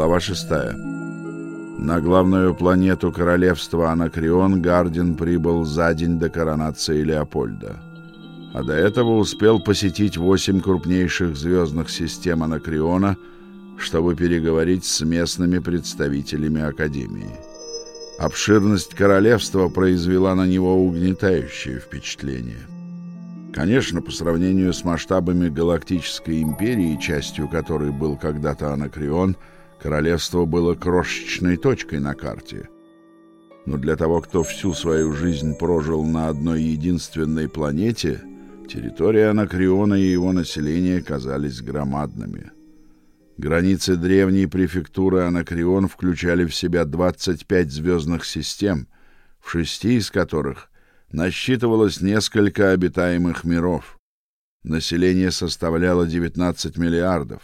Глава 6. На главную планету королевства Анакреон Гардин прибыл за день до коронации Леопольда. А до этого успел посетить восемь крупнейших звездных систем Анакреона, чтобы переговорить с местными представителями Академии. Обширность королевства произвела на него угнетающее впечатление. Конечно, по сравнению с масштабами галактической империи, частью которой был когда-то Анакреон, королевство было крошечной точкой на карте. Но для того, кто всю свою жизнь прожил на одной единственной планете, территория Анакреона и его население казались громадными. Границы древней префектуры Анакреон включали в себя 25 звездных систем, в шести из которых насчитывалось несколько обитаемых миров. Население составляло 19 миллиардов.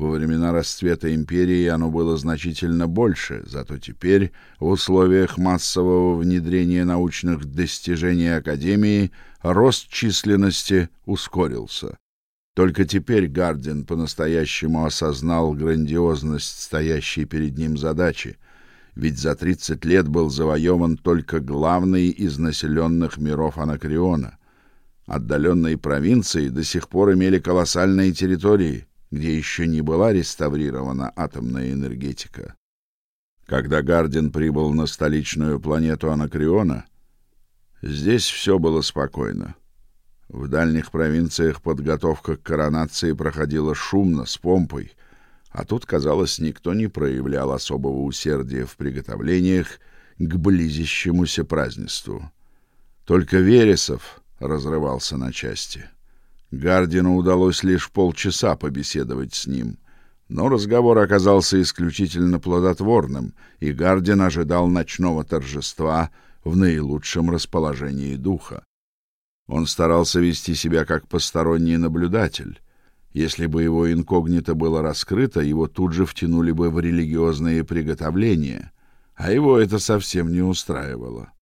Во времена расцвета империи оно было значительно больше, зато теперь в условиях массового внедрения научных достижений академии рост численности ускорился. Только теперь Гардин по-настоящему осознал грандиозность стоящей перед ним задачи — ведь за 30 лет был завоеван только главный из населенных миров Анакреона. Отдаленные провинции до сих пор имели колоссальные территории, где еще не была реставрирована атомная энергетика. Когда Гардин прибыл на столичную планету Анакреона, здесь все было спокойно. В дальних провинциях подготовка к коронации проходила шумно, с помпой, а тут, казалось, никто не проявлял особого усердия в приготовлениях к близящемуся празднеству. Только Вересов разрывался на части. Гардину удалось лишь полчаса побеседовать с ним, но разговор оказался исключительно плодотворным, и Гардин ожидал ночного торжества в наилучшем расположении духа. Он старался вести себя как посторонний наблюдатель, если бы его инкогнито было раскрыто, его тут же втянули бы в религиозные приготовления, а его это совсем не устраивало.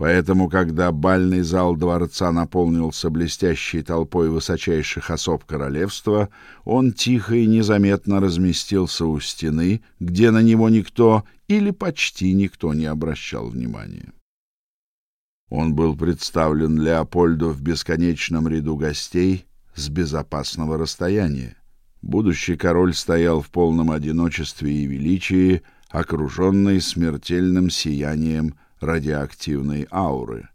Поэтому, когда бальный зал дворца наполнился блестящей толпой высочайших особ королевства, он тихо и незаметно разместился у стены, где на него никто или почти никто не обращал внимания. Он был представлен Леопольду в бесконечном ряду гостей, с безопасного расстояния. Будущий король стоял в полном одиночестве и величии, окруженный смертельным сиянием радиоактивной ауры.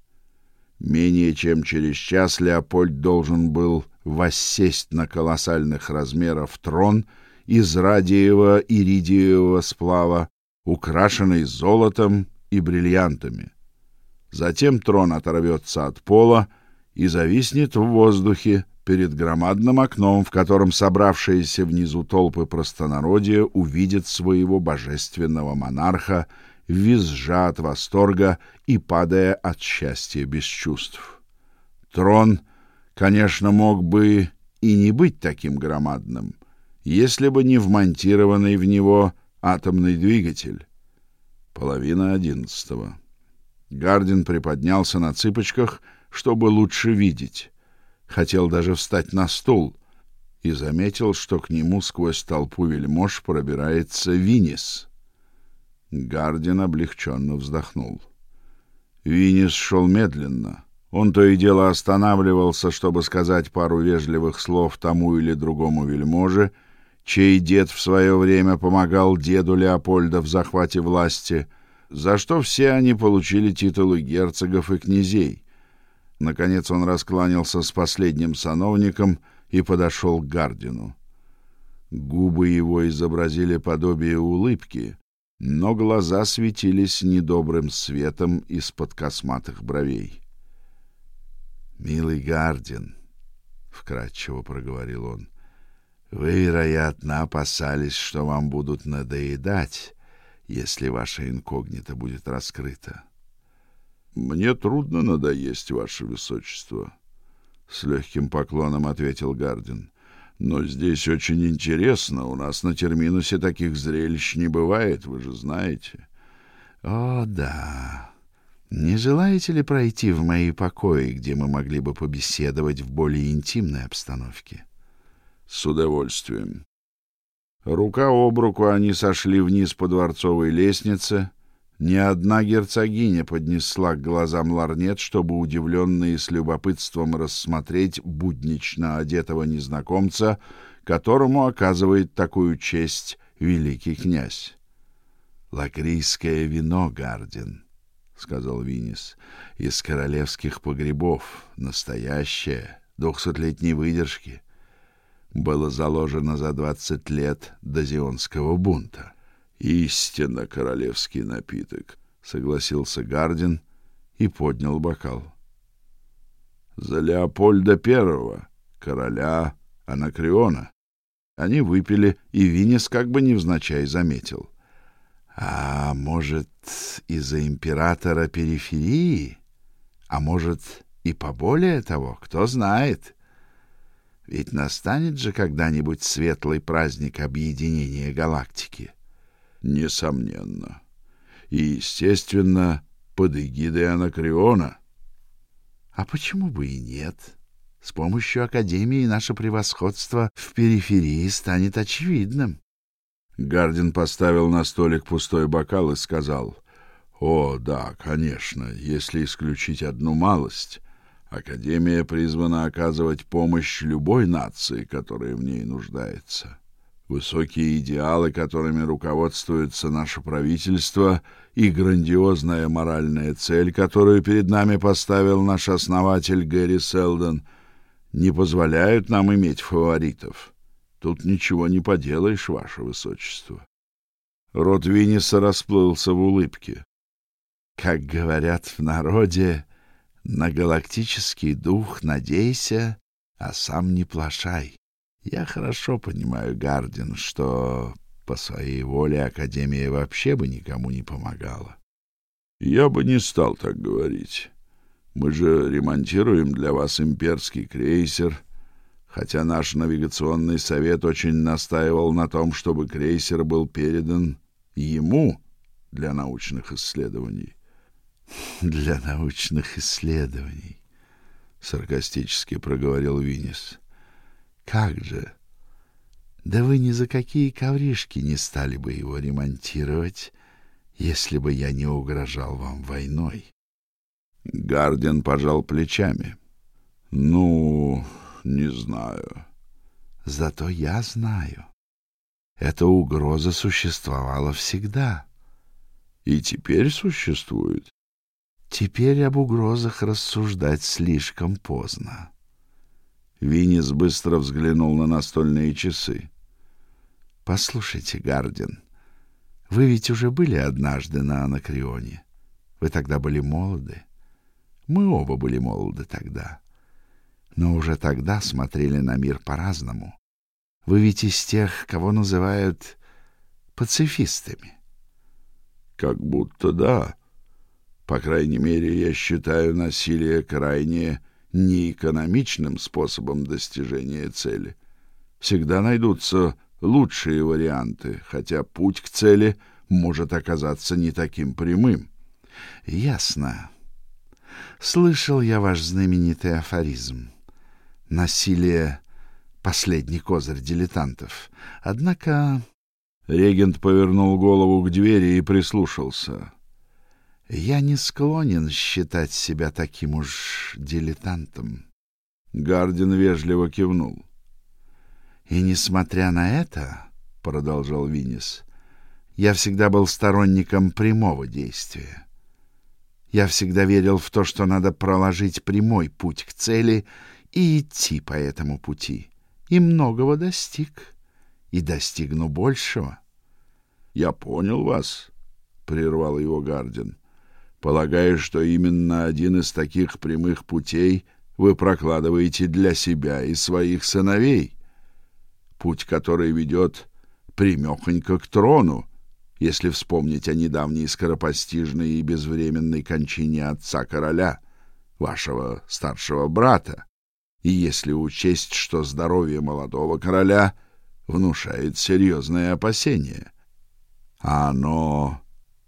Менее чем через час Леопольд должен был воссесть на колоссальных размеров трон из радиевого иридиевого сплава, украшенный золотом и бриллиантами. Затем трон оторвется от пола и зависнет в воздухе, перед громадным окном, в котором собравшиеся внизу толпы простонародья увидят своего божественного монарха, визжа от восторга и падая от счастья без чувств. Трон, конечно, мог бы и не быть таким громадным, если бы не вмонтированный в него атомный двигатель. Половина одиннадцатого. Гардин приподнялся на цыпочках, чтобы лучше видеть хотел даже встать на стул и заметил, что к нему сквозь толпу вельмож пробирается Винис. Гардин облегченно вздохнул. Винис шел медленно. Он то и дело останавливался, чтобы сказать пару вежливых слов тому или другому вельможе, чей дед в свое время помогал деду Леопольда в захвате власти, за что все они получили титулы герцогов и князей. Наконец он раскланялся с последним сановником и подошел к Гардину. Губы его изобразили подобие улыбки, но глаза светились недобрым светом из-под косматых бровей. «Милый Гардин», — вкратчиво проговорил он, — «вы, вероятно, опасались, что вам будут надоедать, если ваше инкогнито будет раскрыто. Мне трудно надоесть, ваше высочество, с легким поклоном ответил Гардин. Но здесь очень интересно, у нас на терминусе таких зрелищ не бывает, вы же знаете. О, да. Не желаете ли пройти в мои покои, где мы могли бы побеседовать в более интимной обстановке? С удовольствием. Рука об руку они сошли вниз по дворцовой лестнице. Ни одна герцогиня поднесла к глазам ларнет, чтобы удивленно и с любопытством рассмотреть буднично одетого незнакомца, которому оказывает такую честь великий князь. Лакрийское вино, Гардин, сказал Винис, из королевских погребов, настоящее, двухсотлетней выдержки было заложено за двадцать лет до Зионского бунта. Истинно королевский напиток, согласился Гардин и поднял бокал. За Леопольда I, короля Анакреона. Они выпили, и Винис как бы невзначай заметил: "А может, из-за императора периферии, а может, и поболее того, кто знает?" Ведь настанет же когда-нибудь светлый праздник объединения галактики. Несомненно. И, естественно, под эгидой Анакреона. А почему бы и нет? С помощью Академии наше превосходство в периферии станет очевидным. Гардин поставил на столик пустой бокал и сказал: "О, да, конечно, если исключить одну малость. Академия призвана оказывать помощь любой нации, которая в ней нуждается. Высокие идеалы, которыми руководствуется наше правительство, и грандиозная моральная цель, которую перед нами поставил наш основатель Гэри Селдон, не позволяют нам иметь фаворитов. Тут ничего не поделаешь, ваше высочество. Рот Винниса расплылся в улыбке. Как говорят в народе, на галактический дух надейся, а сам не плашай. Я хорошо понимаю, Гардин, что по своей воле Академия вообще бы никому не помогала. Я бы не стал так говорить. Мы же ремонтируем для вас имперский крейсер, хотя наш навигационный совет очень настаивал на том, чтобы крейсер был передан ему для научных исследований для научных исследований, саркастически проговорил Винис. Как же? Да вы ни за какие ковришки не стали бы его ремонтировать, если бы я не угрожал вам войной. Гарден пожал плечами. Ну, не знаю. Зато я знаю. Эта угроза существовала всегда. И теперь существует. Теперь об угрозах рассуждать слишком поздно. Винис быстро взглянул на настольные часы. Послушайте, Гардин, вы ведь уже были однажды на Анакреоне. Вы тогда были молоды. Мы оба были молоды тогда. Но уже тогда смотрели на мир по-разному. Вы ведь из тех, кого называют пацифистами. Как будто да, по крайней мере, я считаю насилие крайне неэкономичным способом достижения цели. Всегда найдутся лучшие варианты, хотя путь к цели может оказаться не таким прямым. Ясно. Слышал я ваш знаменитый афоризм. Насилие последний козырь дилетантов. Однако регент повернул голову к двери и прислушался. Я не склонен считать себя таким уж дилетантом. Гардин вежливо кивнул. И несмотря на это, продолжал Винис, я всегда был сторонником прямого действия. Я всегда верил в то, что надо проложить прямой путь к цели и идти по этому пути. И многого достиг, и достигну большего. Я понял вас, прервал его Гардин. Полагаю, что именно один из таких прямых путей вы прокладываете для себя и своих сыновей. Путь, который ведет прямехонько к трону, если вспомнить о недавней скоропостижной и безвременной кончине отца короля, вашего старшего брата, и если учесть, что здоровье молодого короля внушает серьезные опасения. А оно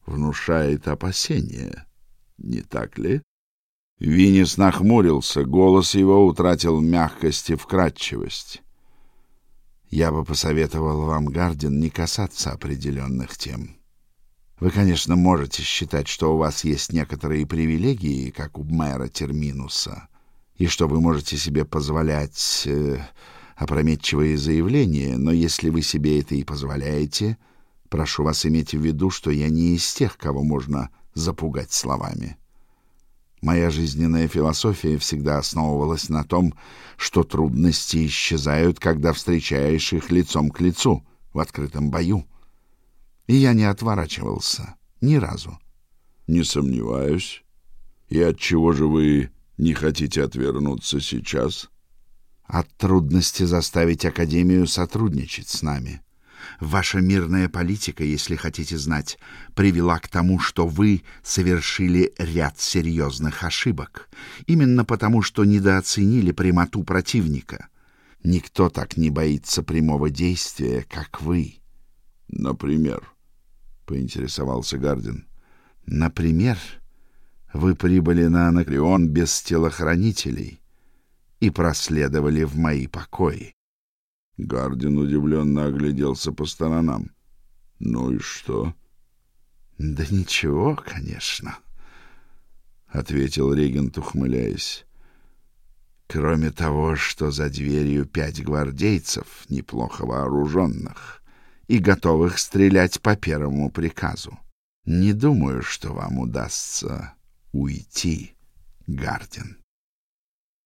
внушает опасения не так ли? Винис нахмурился, голос его утратил мягкость и вкрадчивость. Я бы посоветовал вам, Гардин, не касаться определенных тем. Вы, конечно, можете считать, что у вас есть некоторые привилегии, как у мэра Терминуса, и что вы можете себе позволять э, опрометчивые заявления, но если вы себе это и позволяете, прошу вас иметь в виду, что я не из тех, кого можно запугать словами. Моя жизненная философия всегда основывалась на том, что трудности исчезают, когда встречаешь их лицом к лицу в открытом бою. И я не отворачивался ни разу. Не сомневаюсь. И от чего же вы не хотите отвернуться сейчас? От трудности заставить академию сотрудничать с нами. Ваша мирная политика, если хотите знать, привела к тому, что вы совершили ряд серьезных ошибок, именно потому, что недооценили прямоту противника. Никто так не боится прямого действия, как вы. Например, поинтересовался Гардин. Например, вы прибыли на Анакреон без телохранителей и проследовали в мои покои. Гардин удивленно огляделся по сторонам. Ну и что? Да ничего, конечно, ответил регент, ухмыляясь. Кроме того, что за дверью пять гвардейцев, неплохо вооруженных и готовых стрелять по первому приказу. Не думаю, что вам удастся уйти, Гардин.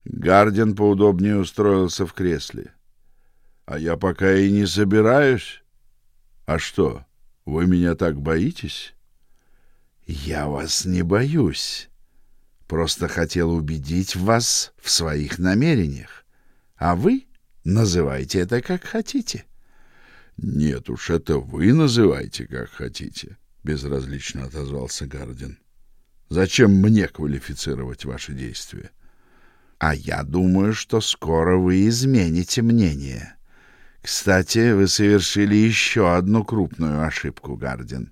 Гардин поудобнее устроился в кресле. А я пока и не собираюсь. А что, вы меня так боитесь? Я вас не боюсь. Просто хотел убедить вас в своих намерениях. А вы называйте это как хотите. Нет уж, это вы называйте как хотите, безразлично отозвался Гардин. Зачем мне квалифицировать ваши действия? А я думаю, что скоро вы измените мнение. Кстати, вы совершили еще одну крупную ошибку, Гардин.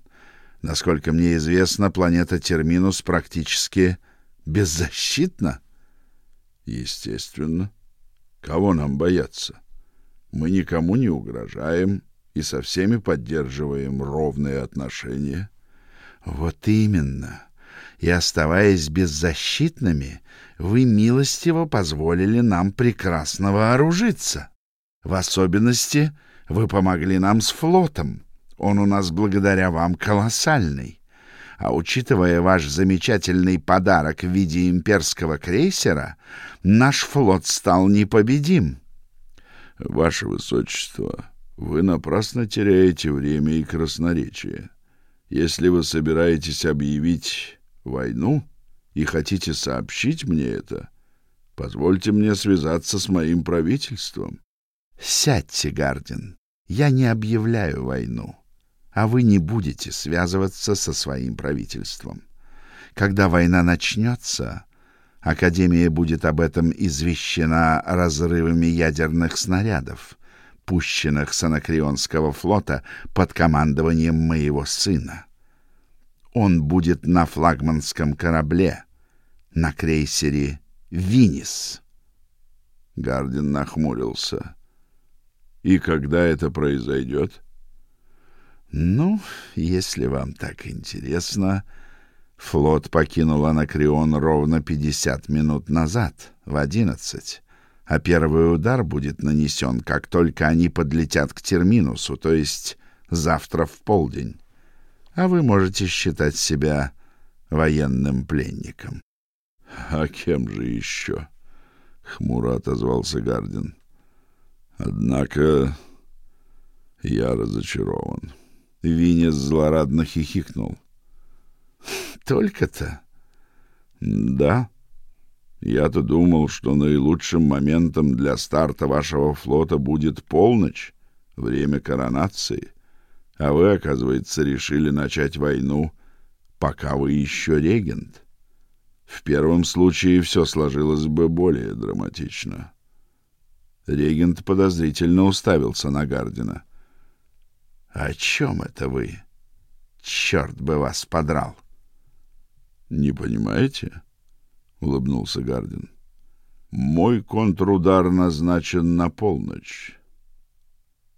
Насколько мне известно, планета Терминус практически беззащитна. Естественно. Кого нам бояться? Мы никому не угрожаем и со всеми поддерживаем ровные отношения. Вот именно. И оставаясь беззащитными, вы милостиво позволили нам прекрасно вооружиться. В особенности вы помогли нам с флотом. Он у нас благодаря вам колоссальный. А учитывая ваш замечательный подарок в виде имперского крейсера, наш флот стал непобедим. Ваше высочество, вы напрасно теряете время и красноречие. Если вы собираетесь объявить войну и хотите сообщить мне это, позвольте мне связаться с моим правительством. Сядьте, Гардин. Я не объявляю войну, а вы не будете связываться со своим правительством. Когда война начнется, Академия будет об этом извещена разрывами ядерных снарядов, пущенных с Анакреонского флота под командованием моего сына. Он будет на флагманском корабле, на крейсере «Винис». Гардин нахмурился. И когда это произойдет? Ну, если вам так интересно, флот покинул Анакреон ровно 50 минут назад, в одиннадцать, а первый удар будет нанесен, как только они подлетят к терминусу, то есть завтра в полдень. А вы можете считать себя военным пленником. А кем же еще? хмуро отозвался Гардин. Однако я разочарован. Винес злорадно хихикнул. Только-то? Да. Я-то думал, что наилучшим моментом для старта вашего флота будет полночь, время коронации. А вы, оказывается, решили начать войну, пока вы еще регент. В первом случае все сложилось бы более драматично. Регент подозрительно уставился на Гардина. О чем это вы? Черт бы вас подрал. Не понимаете? улыбнулся Гардин. Мой контрудар назначен на полночь.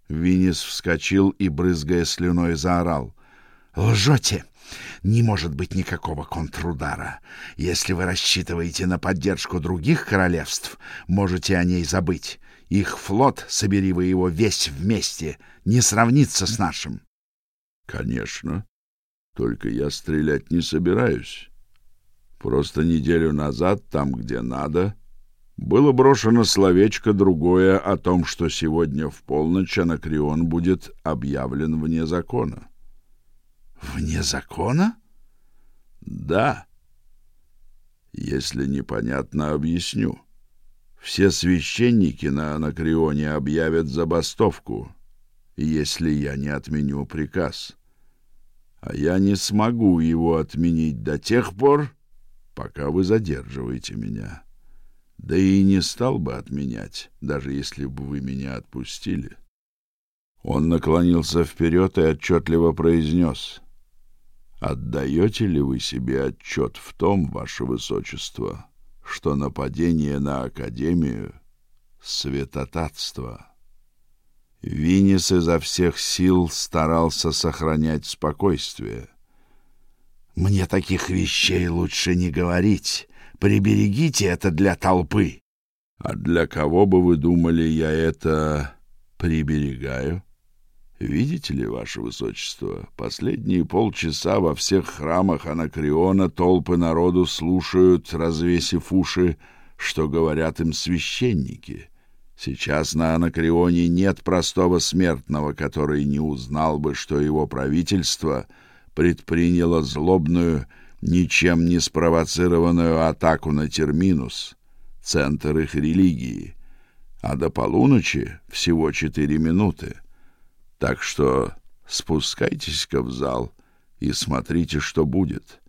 Винис вскочил и, брызгая слюной, заорал. «Лжете! Не может быть никакого контрудара. Если вы рассчитываете на поддержку других королевств, можете о ней забыть. Их флот, собери вы его весь вместе, не сравнится с нашим». «Конечно. Только я стрелять не собираюсь. Просто неделю назад, там, где надо, было брошено словечко другое о том, что сегодня в полночь Анакреон будет объявлен вне закона. Вне закона? Да. Если непонятно, объясню. Все священники на Анакреоне объявят забастовку, если я не отменю приказ. А я не смогу его отменить до тех пор, пока вы задерживаете меня. Да и не стал бы отменять, даже если бы вы меня отпустили. Он наклонился вперед и отчетливо произнес. «Отдаете ли вы себе отчет в том, ваше высочество, что нападение на Академию — святотатство?» Винис изо всех сил старался сохранять спокойствие. «Мне таких вещей лучше не говорить. Приберегите это для толпы. А для кого бы вы думали, я это приберегаю? Видите ли, ваше высочество, последние полчаса во всех храмах Анакреона толпы народу слушают, развесив уши, что говорят им священники. Сейчас на Анакреоне нет простого смертного, который не узнал бы, что его правительство предприняло злобную ничем не спровоцированную атаку на Терминус, центр их религии, а до полуночи всего четыре минуты. Так что спускайтесь-ка в зал и смотрите, что будет.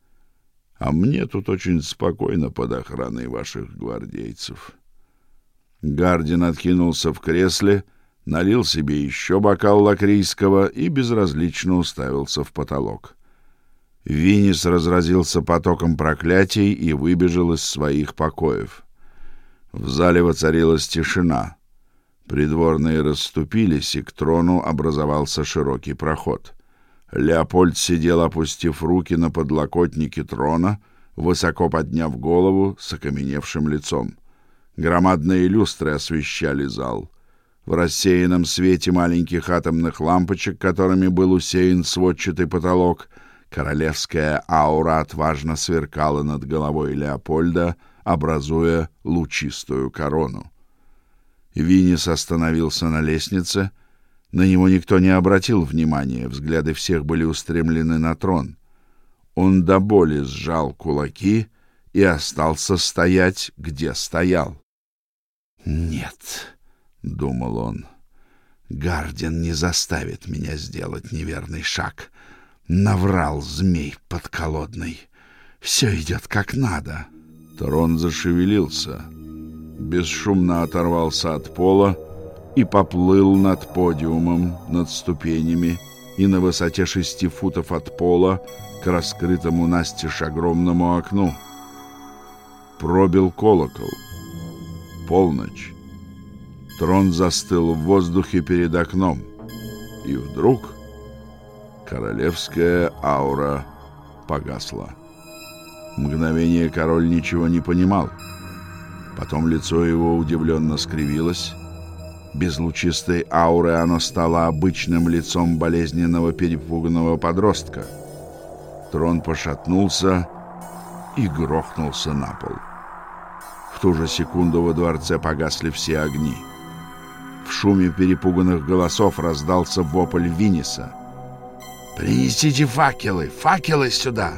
А мне тут очень спокойно под охраной ваших гвардейцев. Гардин откинулся в кресле, налил себе еще бокал лакрийского и безразлично уставился в потолок. Винис разразился потоком проклятий и выбежал из своих покоев. В зале воцарилась тишина. Придворные расступились, и к трону образовался широкий проход. Леопольд сидел, опустив руки на подлокотники трона, высоко подняв голову с окаменевшим лицом. Громадные люстры освещали зал. В рассеянном свете маленьких атомных лампочек, которыми был усеян сводчатый потолок — Королевская аура отважно сверкала над головой Леопольда, образуя лучистую корону. Винис остановился на лестнице. На него никто не обратил внимания, взгляды всех были устремлены на трон. Он до боли сжал кулаки и остался стоять, где стоял. «Нет», — думал он, — «Гардин не заставит меня сделать неверный шаг. Наврал змей подколодный. Все идет как надо. Трон зашевелился, бесшумно оторвался от пола и поплыл над подиумом, над ступенями и на высоте шести футов от пола к раскрытому настежь огромному окну. Пробил колокол. Полночь. Трон застыл в воздухе перед окном. И вдруг Королевская аура погасла. Мгновение король ничего не понимал. Потом лицо его удивленно скривилось. Без лучистой ауры оно стало обычным лицом болезненного перепуганного подростка. Трон пошатнулся и грохнулся на пол. В ту же секунду во дворце погасли все огни. В шуме перепуганных голосов раздался вопль Винниса — «Принесите факелы! Факелы сюда!»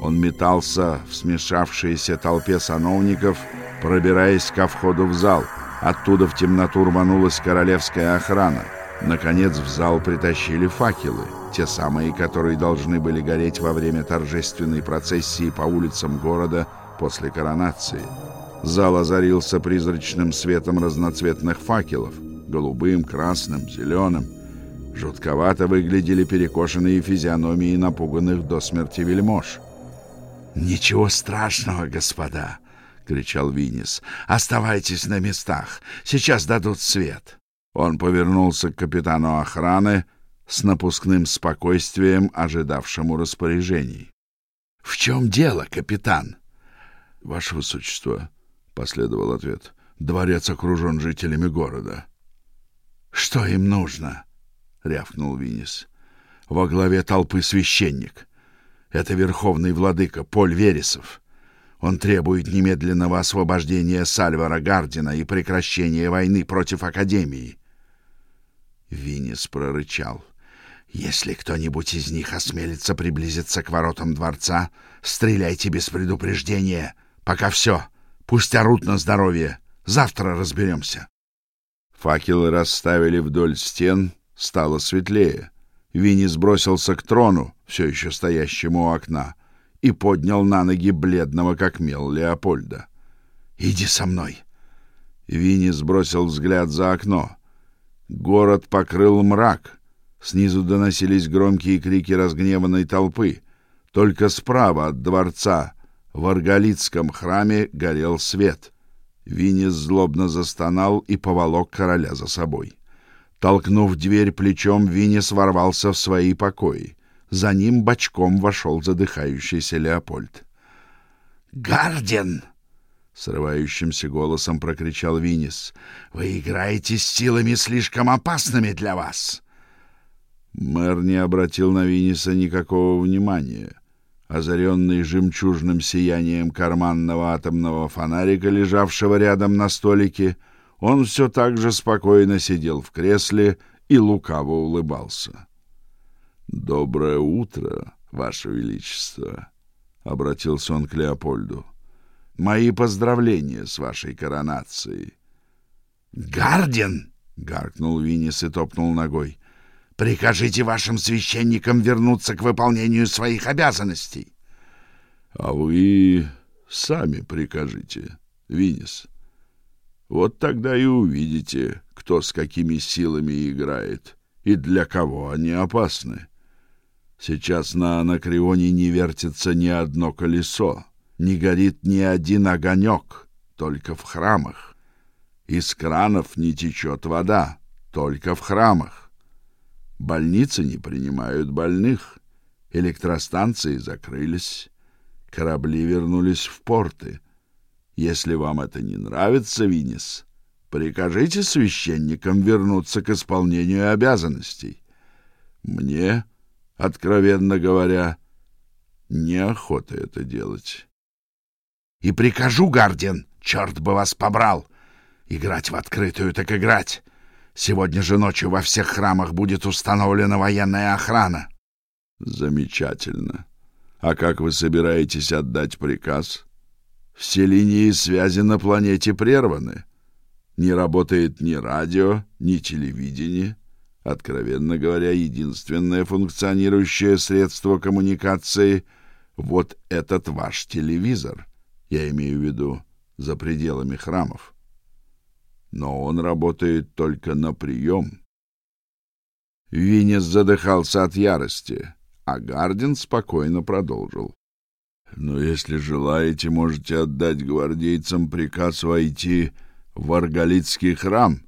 Он метался в смешавшейся толпе сановников, пробираясь ко входу в зал. Оттуда в темноту рванулась королевская охрана. Наконец в зал притащили факелы, те самые, которые должны были гореть во время торжественной процессии по улицам города после коронации. Зал озарился призрачным светом разноцветных факелов — голубым, красным, зеленым — Жутковато выглядели перекошенные физиономии напуганных до смерти вельмож. «Ничего страшного, господа!» — кричал Винис. «Оставайтесь на местах. Сейчас дадут свет». Он повернулся к капитану охраны с напускным спокойствием, ожидавшему распоряжений. — В чем дело, капитан? — Ваше Высочество, — последовал ответ, — дворец окружен жителями города. — Что им нужно? — рявкнул Винис. — Во главе толпы священник. Это верховный владыка Поль Вересов. Он требует немедленного освобождения Сальвара Гардина и прекращения войны против Академии. Винис прорычал. «Если кто-нибудь из них осмелится приблизиться к воротам дворца, стреляйте без предупреждения. Пока все. Пусть орут на здоровье. Завтра разберемся». Факелы расставили вдоль стен, стало светлее. Винни сбросился к трону, все еще стоящему у окна, и поднял на ноги бледного, как мел, Леопольда. «Иди со мной!» Винни сбросил взгляд за окно. Город покрыл мрак. Снизу доносились громкие крики разгневанной толпы. Только справа от дворца в Арголитском храме горел свет. Винис злобно застонал и поволок короля за собой. Толкнув дверь плечом, Винис ворвался в свои покои. За ним бочком вошел задыхающийся Леопольд. «Гарден!» — срывающимся голосом прокричал Винис. «Вы играете с силами слишком опасными для вас!» Мэр не обратил на Виниса никакого внимания. Озаренный жемчужным сиянием карманного атомного фонарика, лежавшего рядом на столике, он все так же спокойно сидел в кресле и лукаво улыбался. «Доброе утро, Ваше Величество!» — обратился он к Леопольду. Мои поздравления с вашей коронацией. Гарден, гаркнул Винис и топнул ногой. Прикажите вашим священникам вернуться к выполнению своих обязанностей. А вы сами прикажите, Винис. Вот тогда и увидите, кто с какими силами играет и для кого они опасны. Сейчас на Анакреоне не вертится ни одно колесо не горит ни один огонек, только в храмах. Из кранов не течет вода, только в храмах. Больницы не принимают больных, электростанции закрылись, корабли вернулись в порты. Если вам это не нравится, Винис, прикажите священникам вернуться к исполнению обязанностей. Мне, откровенно говоря, неохота это делать и прикажу, Гардиан, черт бы вас побрал. Играть в открытую так играть. Сегодня же ночью во всех храмах будет установлена военная охрана. Замечательно. А как вы собираетесь отдать приказ? Все линии связи на планете прерваны. Не работает ни радио, ни телевидение. Откровенно говоря, единственное функционирующее средство коммуникации — вот этот ваш телевизор — я имею в виду за пределами храмов. Но он работает только на прием. Винес задыхался от ярости, а Гардин спокойно продолжил. Но если желаете, можете отдать гвардейцам приказ войти в Арголитский храм,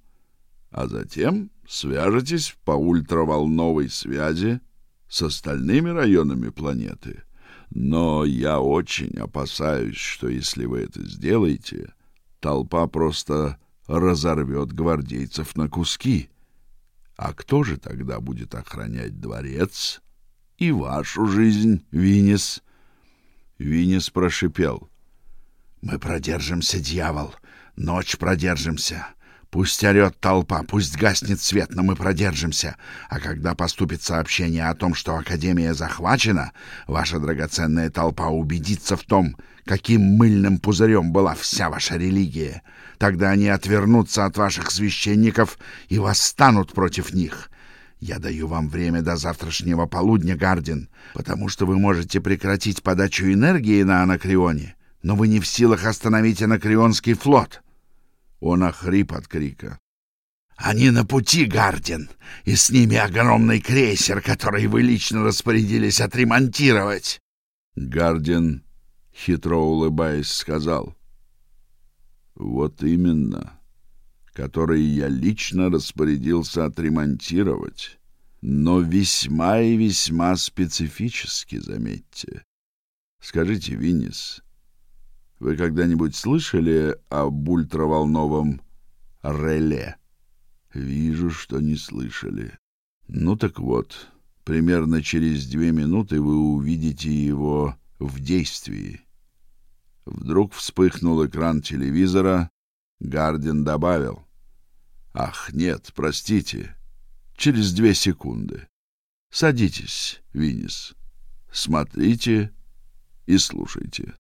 а затем свяжетесь по ультраволновой связи с остальными районами планеты — но я очень опасаюсь, что если вы это сделаете, толпа просто разорвет гвардейцев на куски. А кто же тогда будет охранять дворец и вашу жизнь, Винис? Винис прошипел: "Мы продержимся, дьявол, ночь продержимся. Пусть орет толпа, пусть гаснет свет, но мы продержимся. А когда поступит сообщение о том, что Академия захвачена, ваша драгоценная толпа убедится в том, каким мыльным пузырем была вся ваша религия. Тогда они отвернутся от ваших священников и восстанут против них. Я даю вам время до завтрашнего полудня, Гардин, потому что вы можете прекратить подачу энергии на Анакреоне, но вы не в силах остановить Анакреонский флот». Он охрип от крика. «Они на пути, Гардин, и с ними огромный крейсер, который вы лично распорядились отремонтировать!» Гардин, хитро улыбаясь, сказал. «Вот именно. которые я лично распорядился отремонтировать, но весьма и весьма специфически, заметьте. Скажите, Виннис, вы когда-нибудь слышали об ультраволновом реле? Вижу, что не слышали. Ну так вот, примерно через две минуты вы увидите его в действии. Вдруг вспыхнул экран телевизора, Гардин добавил: "Ах, нет, простите. Через две секунды. Садитесь, Винис. Смотрите и слушайте".